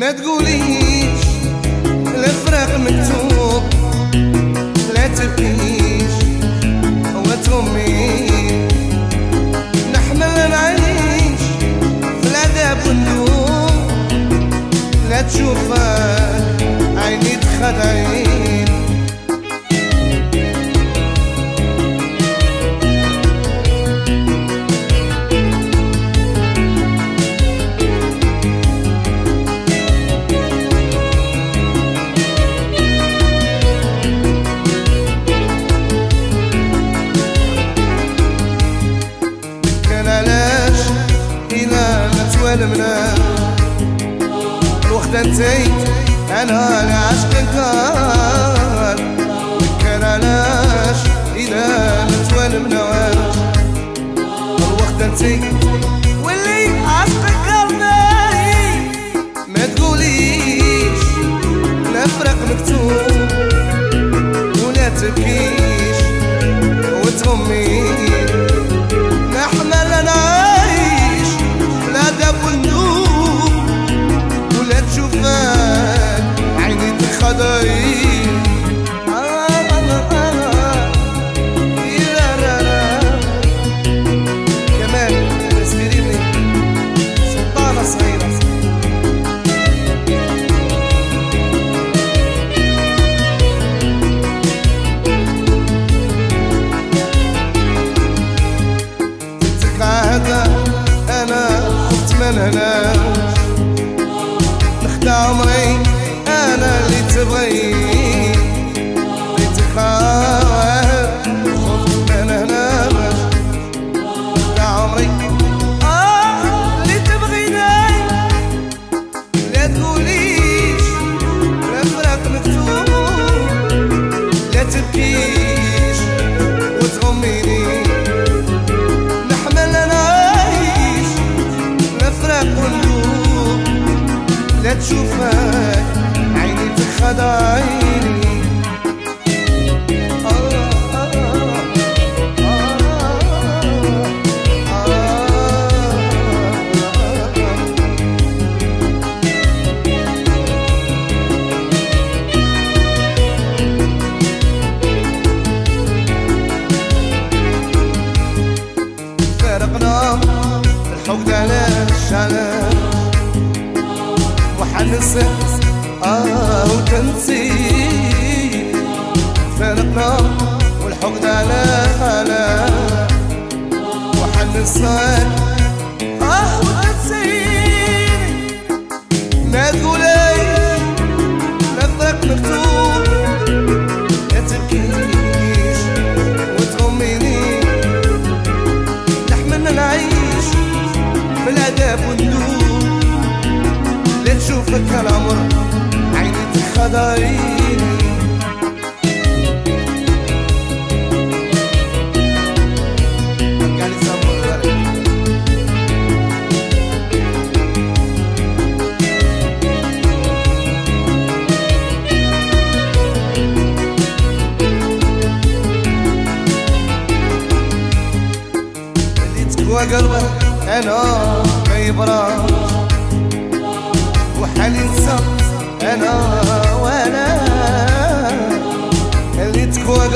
ما تقوليش الفراق مكتوب لا تبكيش وتغمي نحمل نعيش في العذاب والنوم لا تشوفك عيني تخدعين توالمنا الوقت انتي أنا اللي عشقك كان علاش إلا ما توالمنا الوقت انتي أنا خفت من هنا تبكيش وتغميني نحمل نعيش نفرق قلوب لا تشوفك عيني تخدعيني وحنسى آه وتنسي. فرقنا والحب علاش علاش وحنسى آه لا تشوفك العمر عيني تقوى قلبه أنا يبراش وحالي انسى أنا وأنا اللي تقوى